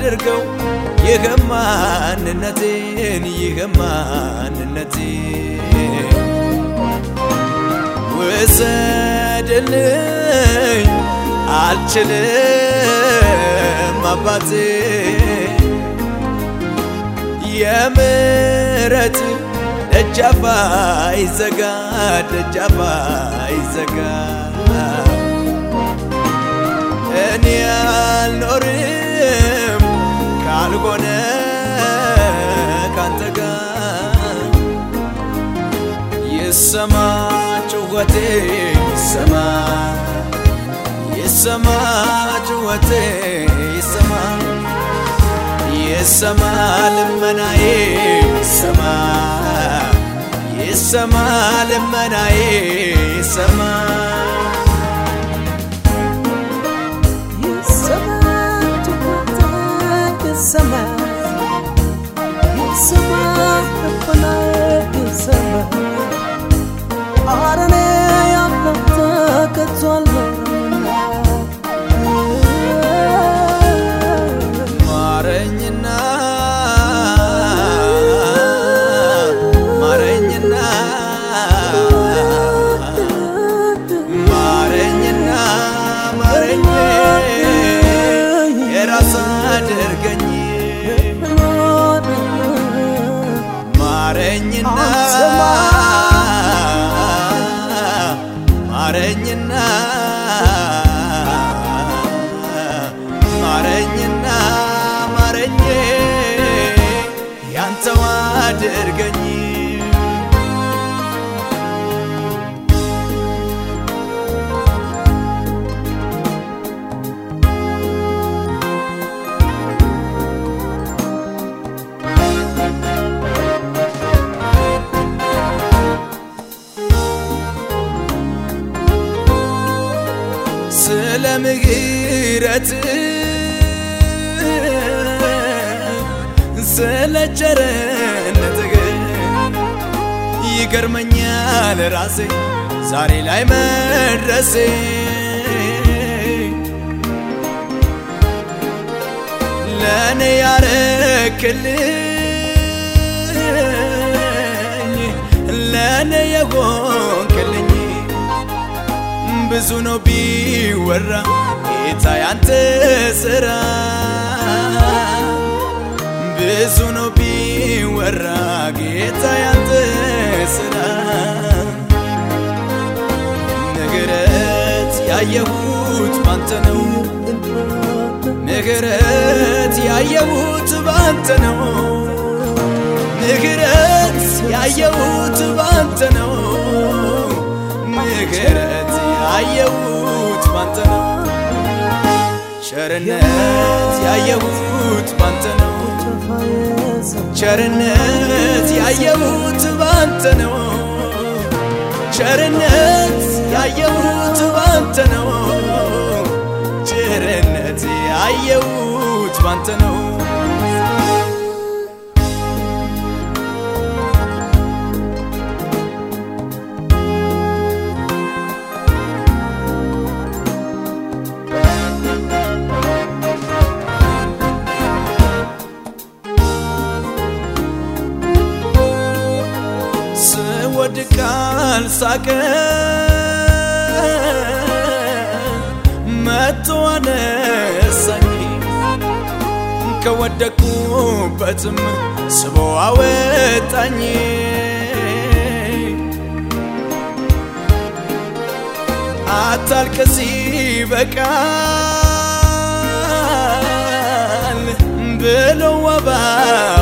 አድርገው ይህ ማንነቴን ይህ ማንነቴን ውሰድልኝ። አልችልም አባቴ። የምሕረት ደጃፍ አይዘጋ ደጃፍ አይዘጋ እኔ አልኖርም ካልሆነ ካንተ ጋር። ይሰማ ጩኸቴ ይሰማ ይሰማ ጩኸቴ ይሰማ ይሰማ ልመናዬ ይሰማ ይሰማ ልመናዬ ይሰማ ማረኝና ማረኝና ስለ ምሕረት ስለ ቸርነት ይገርመኛል ራሴ ዛሬ ላይ መድረሴ። ለእኔ ያረክልኝ ለእኔ የሆንክልኝ ብዙ ነው ቢወራ ጌታ ያንተ ስራ። ብዙ ነው ቢወራ ጌታ ያንተ ስራ። ምሕረት ያየሁት ባንተ ነው። ምሕረት ያየሁት ባንተ ነው። ምሕረት ያየሁት ባንተ ነው። ምሕረት ያየሁት ባንተ ነው። ቸርነት ያየሁት ባንተ ነው። ቸርነት ያየሁት ባንተ ነው። ቸርነት ያየሁት ባንተ ነው። ቸርነት ያየሁት ባንተ ነው አልሳቀ መቶ አነሳኝ። ከወደቅኩበትም ስቦ አወጣኝ። አታልቅስ ይበቃል ብሎ አባብሎኝ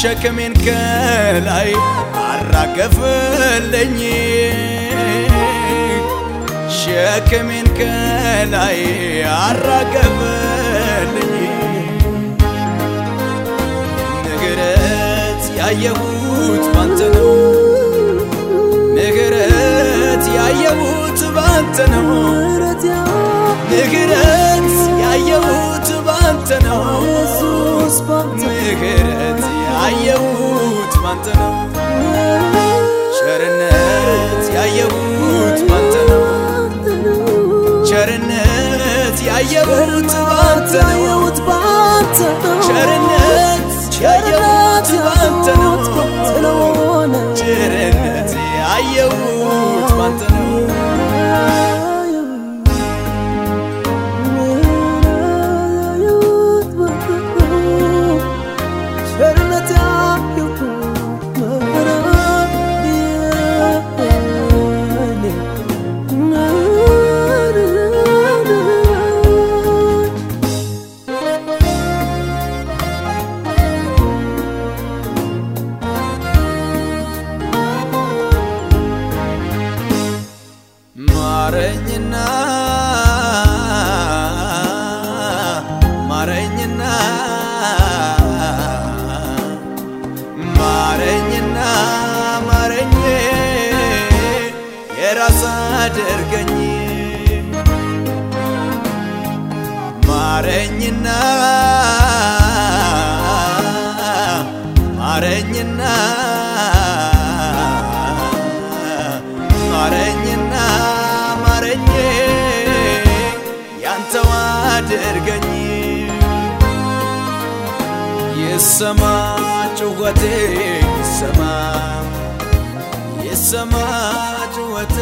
ሸክሜን ከላይ አራገፈልኝ ሸክሜን ከላይ አራገፈልኝ ምሕረት ያየሁት ባንተ ነው አድርገኝ። ማረኝና ማረኝና ማረኝና ማረኝ። ያንተው አድርገኝ። ይሰማ ጩኸቴ ይሰማ ይሰማ ጩኸቴ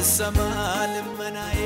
ይሰማ ይሰማ ልመናዬ